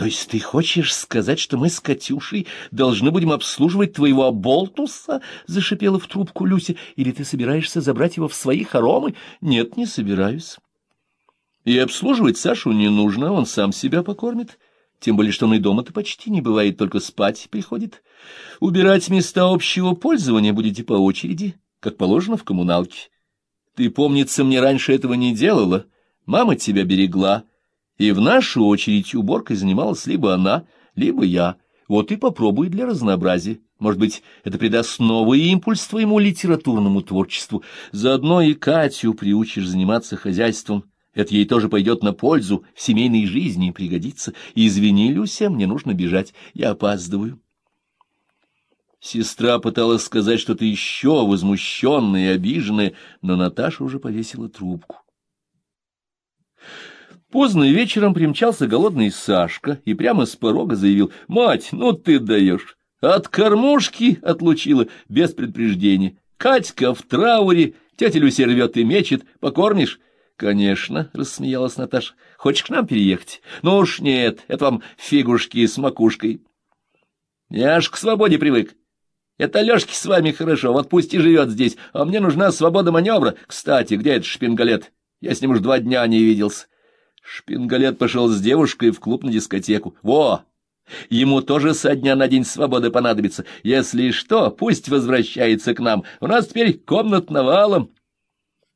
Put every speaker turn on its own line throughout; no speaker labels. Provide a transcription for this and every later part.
То есть ты хочешь сказать, что мы с Катюшей должны будем обслуживать твоего оболтуса? — зашипела в трубку Люся. — Или ты собираешься забрать его в свои хоромы? — Нет, не собираюсь. И обслуживать Сашу не нужно, он сам себя покормит. Тем более, что он и дома-то почти не бывает, только спать приходит. Убирать места общего пользования будете по очереди, как положено в коммуналке. Ты, помнится, мне раньше этого не делала. Мама тебя берегла, и в нашу очередь уборкой занималась либо она, либо я. Вот и попробуй для разнообразия. Может быть, это придаст новый импульс твоему литературному творчеству. Заодно и Катю приучишь заниматься хозяйством это ей тоже пойдет на пользу, в семейной жизни пригодится. Извини, Люся, мне нужно бежать, я опаздываю. Сестра пыталась сказать что-то еще, возмущенное и обиженное, но Наташа уже повесила трубку. Поздно вечером примчался голодный Сашка и прямо с порога заявил, «Мать, ну ты даешь! От кормушки отлучила без предупреждения. Катька в трауре, тетя Люся рвет и мечет, покормишь?» «Конечно», — рассмеялась Наташа. «Хочешь к нам переехать?» «Ну уж нет, это вам фигушки с макушкой». «Я ж к свободе привык. Это Лёшке с вами хорошо, вот пусть и живет здесь, а мне нужна свобода маневра. Кстати, где этот шпингалет? Я с ним уж два дня не виделся». Шпингалет пошел с девушкой в клуб на дискотеку. «Во! Ему тоже со дня на день свободы понадобится. Если что, пусть возвращается к нам. У нас теперь комнат навалом».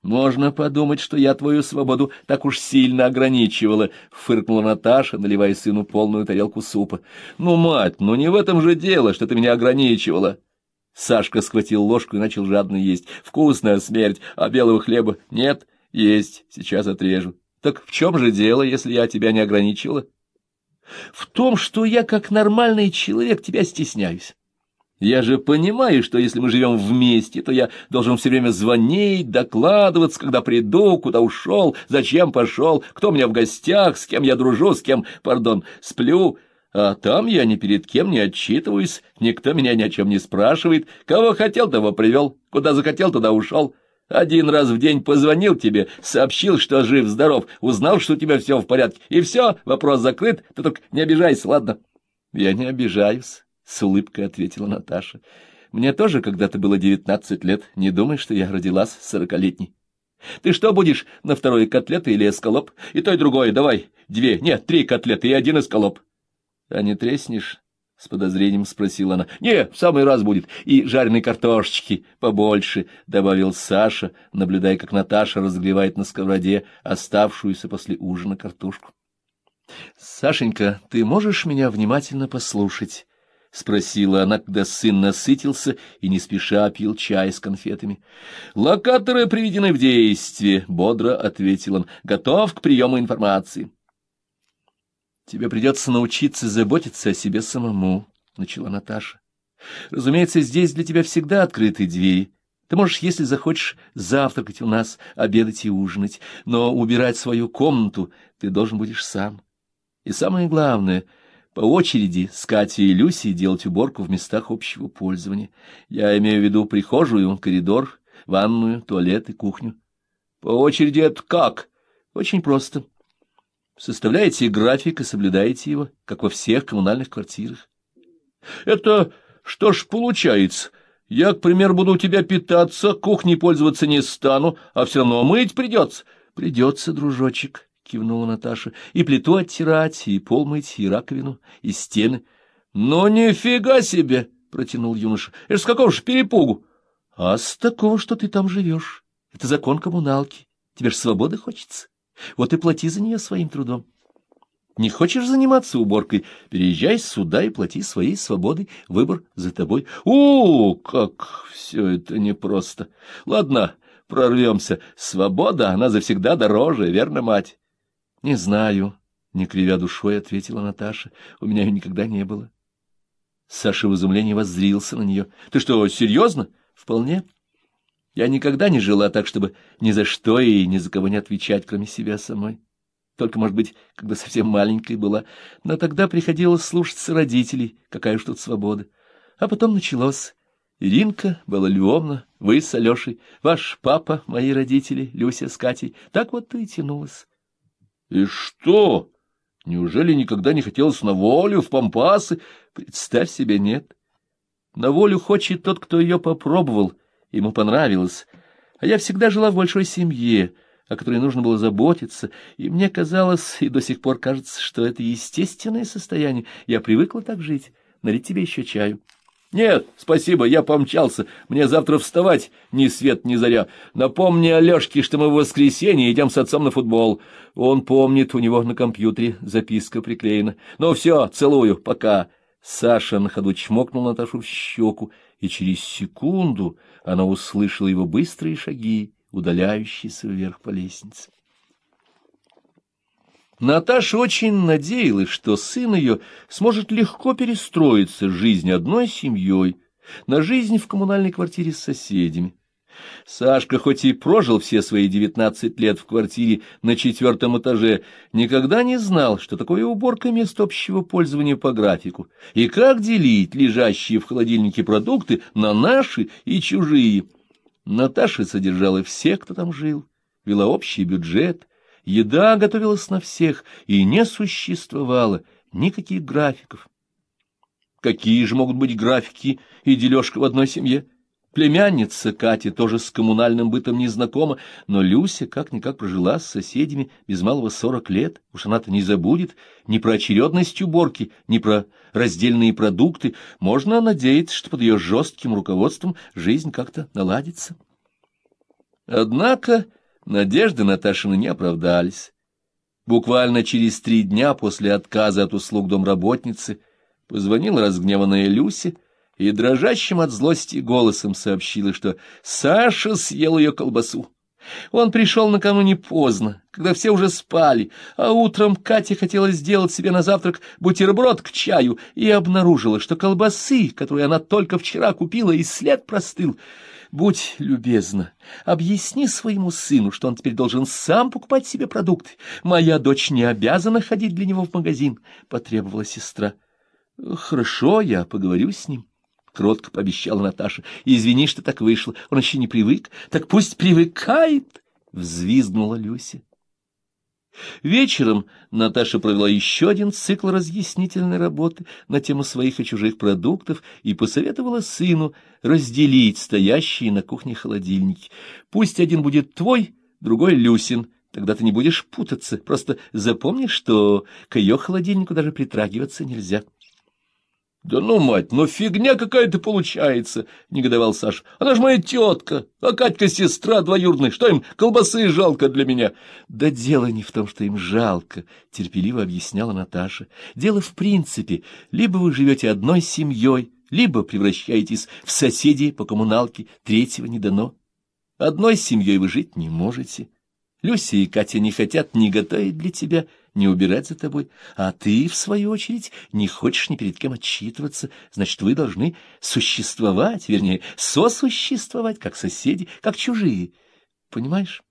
Можно подумать, что я твою свободу так уж сильно ограничивала, — фыркнула Наташа, наливая сыну полную тарелку супа. — Ну, мать, ну не в этом же дело, что ты меня ограничивала. Сашка схватил ложку и начал жадно есть. Вкусная смерть, а белого хлеба нет? Есть, сейчас отрежу. Так в чем же дело, если я тебя не ограничивала? В том, что я, как нормальный человек, тебя стесняюсь. Я же понимаю, что если мы живем вместе, то я должен все время звонить, докладываться, когда приду, куда ушел, зачем пошел, кто у меня в гостях, с кем я дружу, с кем, пардон, сплю. А там я ни перед кем не отчитываюсь, никто меня ни о чем не спрашивает. Кого хотел, того привел, куда захотел, туда ушел. Один раз в день позвонил тебе, сообщил, что жив-здоров, узнал, что у тебя все в порядке, и все, вопрос закрыт, ты только не обижайся, ладно? Я не обижаюсь. — с улыбкой ответила Наташа. — Мне тоже когда-то было девятнадцать лет. Не думай, что я родилась сорокалетней. — Ты что будешь, на второй котлеты или эскалоп? И то, и другое, давай. Две, нет, три котлеты и один эскалоп. — А не треснешь? — с подозрением спросила она. — Не, в самый раз будет. И жареной картошечки побольше, — добавил Саша, наблюдая, как Наташа разогревает на сковороде оставшуюся после ужина картошку. — Сашенька, ты можешь меня внимательно послушать? — спросила она, когда сын насытился и не спеша пил чай с конфетами. — Локаторы приведены в действие, — бодро ответил он. — Готов к приему информации. — Тебе придется научиться заботиться о себе самому, — начала Наташа. — Разумеется, здесь для тебя всегда открыты двери. Ты можешь, если захочешь, завтракать у нас, обедать и ужинать, но убирать свою комнату ты должен будешь сам. И самое главное — по очереди с Катей и Люсей делать уборку в местах общего пользования. Я имею в виду прихожую, коридор, ванную, туалет и кухню. По очереди это как? Очень просто. Составляете график и соблюдаете его, как во всех коммунальных квартирах. Это что ж получается? Я, к примеру, буду у тебя питаться, кухней пользоваться не стану, а все равно мыть придется. Придется, дружочек. — кивнула Наташа, — и плиту оттирать, и пол мыть, и раковину, и стены. — Ну, нифига себе! — протянул юноша. — Это с какого ж перепугу? — А с такого, что ты там живешь. Это закон коммуналки. Тебе ж свободы хочется. Вот и плати за нее своим трудом. Не хочешь заниматься уборкой? Переезжай сюда и плати своей свободой. Выбор за тобой. О, как все это непросто. Ладно, прорвемся. Свобода, она завсегда дороже, верно, мать? Не знаю, не кривя душой, ответила Наташа. У меня ее никогда не было. Саша в изумлении воззрился на нее. Ты что, серьезно? Вполне. Я никогда не жила так, чтобы ни за что и ни за кого не отвечать, кроме себя самой. Только, может быть, когда совсем маленькой была. Но тогда приходилось слушаться родителей, какая уж тут свобода. А потом началось. Иринка, Белла Львовна, вы с Алешей, ваш папа, мои родители, Люся с Катей. Так вот и тянулось. — И что? Неужели никогда не хотелось на волю, в пампасы? Представь себе, нет. На волю хочет тот, кто ее попробовал, ему понравилось. А я всегда жила в большой семье, о которой нужно было заботиться, и мне казалось, и до сих пор кажется, что это естественное состояние. Я привыкла так жить. Налить тебе еще чаю. Нет, спасибо, я помчался. Мне завтра вставать ни свет, ни заря. Напомни Алешке, что мы в воскресенье идем с отцом на футбол. Он помнит, у него на компьютере записка приклеена. Ну все, целую, пока. Саша на ходу чмокнул Наташу в щеку, и через секунду она услышала его быстрые шаги, удаляющиеся вверх по лестнице. Наташа очень надеялась, что сын ее сможет легко перестроиться с жизни одной семьей на жизнь в коммунальной квартире с соседями. Сашка, хоть и прожил все свои девятнадцать лет в квартире на четвертом этаже, никогда не знал, что такое уборка мест общего пользования по графику, и как делить лежащие в холодильнике продукты на наши и чужие. Наташа содержала всех, кто там жил, вела общий бюджет, Еда готовилась на всех, и не существовало никаких графиков. Какие же могут быть графики и дележка в одной семье? Племянница Катя тоже с коммунальным бытом не знакома, но Люся как-никак прожила с соседями без малого сорок лет. Уж она-то не забудет ни про очередность уборки, ни про раздельные продукты. Можно надеяться, что под ее жестким руководством жизнь как-то наладится. Однако Надежды Наташины не оправдались. Буквально через три дня после отказа от услуг домработницы позвонила разгневанная Люся и дрожащим от злости голосом сообщила, что Саша съел ее колбасу. Он пришел накануне поздно, когда все уже спали, а утром Катя хотела сделать себе на завтрак бутерброд к чаю и обнаружила, что колбасы, которые она только вчера купила, и след простыл. Будь любезна, объясни своему сыну, что он теперь должен сам покупать себе продукты. Моя дочь не обязана ходить для него в магазин, — потребовала сестра. — Хорошо, я поговорю с ним. — кротко пообещала Наташа. — Извини, что так вышло. Он еще не привык. Так пусть привыкает, — взвизгнула Люся. Вечером Наташа провела еще один цикл разъяснительной работы на тему своих и чужих продуктов и посоветовала сыну разделить стоящие на кухне холодильники. Пусть один будет твой, другой Люсин, тогда ты не будешь путаться, просто запомни, что к ее холодильнику даже притрагиваться нельзя. Да ну, мать, ну фигня какая-то получается, — негодовал Саша. Она ж моя тетка, а Катька сестра двоюродная. Что им, колбасы жалко для меня? Да дело не в том, что им жалко, — терпеливо объясняла Наташа. Дело в принципе. Либо вы живете одной семьей, либо превращаетесь в соседей по коммуналке, третьего не дано. Одной семьей вы жить не можете. Люся и Катя не хотят ни готовить для тебя, — не убирать за тобой, а ты, в свою очередь, не хочешь ни перед кем отчитываться, значит, вы должны существовать, вернее, сосуществовать, как соседи, как чужие. Понимаешь?